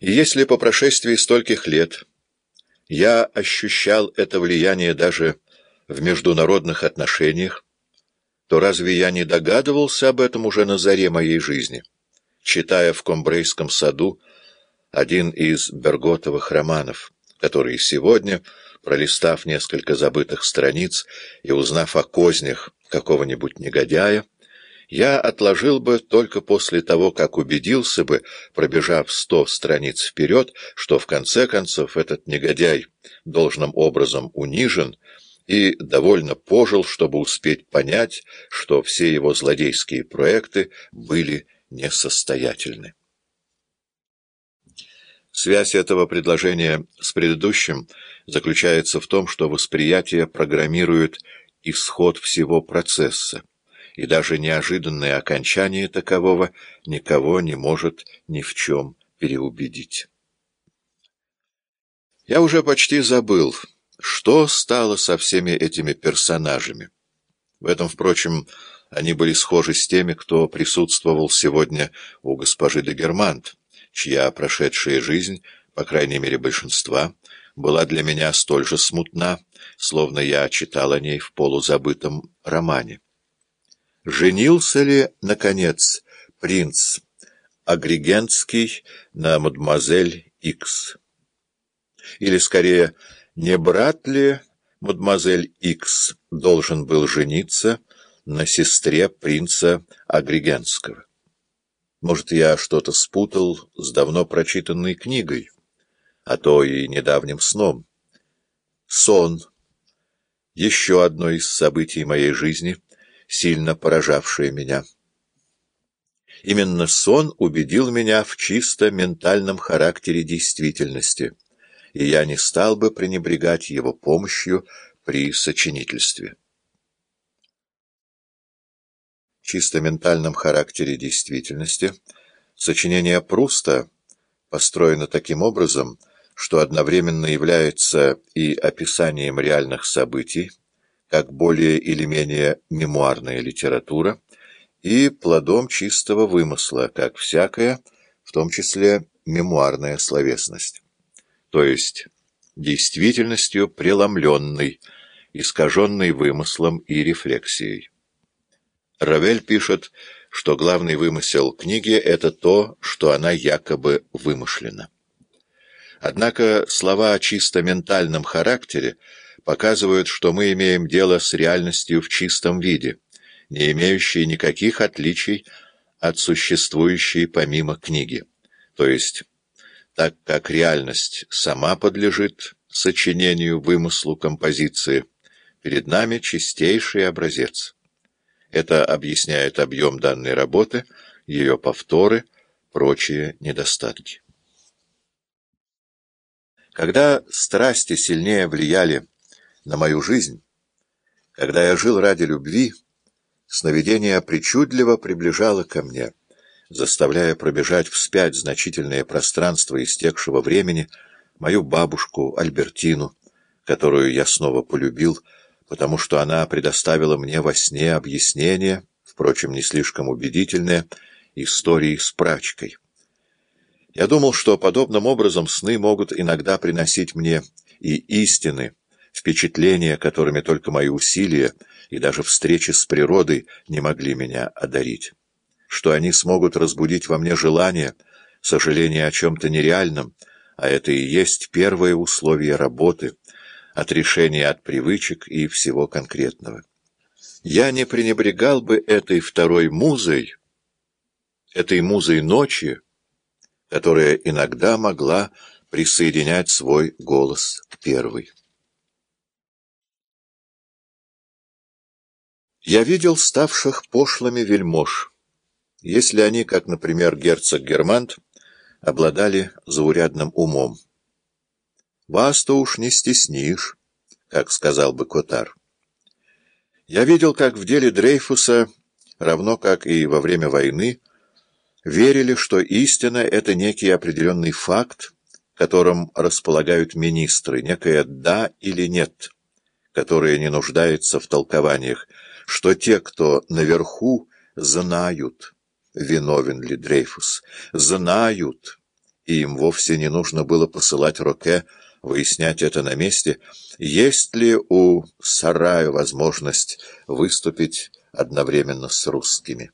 И если по прошествии стольких лет я ощущал это влияние даже в международных отношениях, то разве я не догадывался об этом уже на заре моей жизни, читая в Комбрейском саду один из Берготовых романов, который сегодня, пролистав несколько забытых страниц и узнав о кознях какого-нибудь негодяя, я отложил бы только после того, как убедился бы, пробежав сто страниц вперед, что в конце концов этот негодяй должным образом унижен и довольно пожил, чтобы успеть понять, что все его злодейские проекты были несостоятельны. Связь этого предложения с предыдущим заключается в том, что восприятие программирует исход всего процесса и даже неожиданное окончание такового никого не может ни в чем переубедить. Я уже почти забыл, что стало со всеми этими персонажами. В этом, впрочем, они были схожи с теми, кто присутствовал сегодня у госпожи де Германт, чья прошедшая жизнь, по крайней мере большинства, была для меня столь же смутна, словно я читал о ней в полузабытом романе. Женился ли, наконец, принц Агригентский на мадемуазель Икс? Или, скорее, не брат ли мадемуазель Икс должен был жениться на сестре принца Агригентского? Может, я что-то спутал с давно прочитанной книгой, а то и недавним сном. Сон — еще одно из событий моей жизни — сильно поражавшее меня. Именно сон убедил меня в чисто ментальном характере действительности, и я не стал бы пренебрегать его помощью при сочинительстве. чисто ментальном характере действительности сочинение Пруста построено таким образом, что одновременно является и описанием реальных событий, как более или менее мемуарная литература, и плодом чистого вымысла, как всякая, в том числе мемуарная словесность, то есть действительностью преломленной, искаженной вымыслом и рефлексией. Равель пишет, что главный вымысел книги — это то, что она якобы вымышлена. Однако слова о чисто ментальном характере показывают, что мы имеем дело с реальностью в чистом виде, не имеющей никаких отличий от существующей помимо книги. То есть, так как реальность сама подлежит сочинению, вымыслу композиции, перед нами чистейший образец. Это объясняет объем данной работы, ее повторы, прочие недостатки. Когда страсти сильнее влияли на мою жизнь. Когда я жил ради любви, сновидение причудливо приближало ко мне, заставляя пробежать вспять значительное пространство истекшего времени мою бабушку Альбертину, которую я снова полюбил, потому что она предоставила мне во сне объяснение, впрочем, не слишком убедительное, истории с прачкой. Я думал, что подобным образом сны могут иногда приносить мне и истины, впечатления, которыми только мои усилия и даже встречи с природой не могли меня одарить. Что они смогут разбудить во мне желание, сожаление о чем-то нереальном, а это и есть первое условие работы, отрешение от привычек и всего конкретного. Я не пренебрегал бы этой второй музой, этой музой ночи, которая иногда могла присоединять свой голос к первой. Я видел ставших пошлыми вельмож, если они, как, например, герцог Германт, обладали заурядным умом. «Вас-то уж не стеснишь», как сказал бы Котар. Я видел, как в деле Дрейфуса, равно как и во время войны, верили, что истина — это некий определенный факт, которым располагают министры, некое «да» или «нет», которое не нуждается в толкованиях, что те, кто наверху, знают, виновен ли Дрейфус, знают и им вовсе не нужно было посылать Роке выяснять это на месте, есть ли у Сарая возможность выступить одновременно с русскими.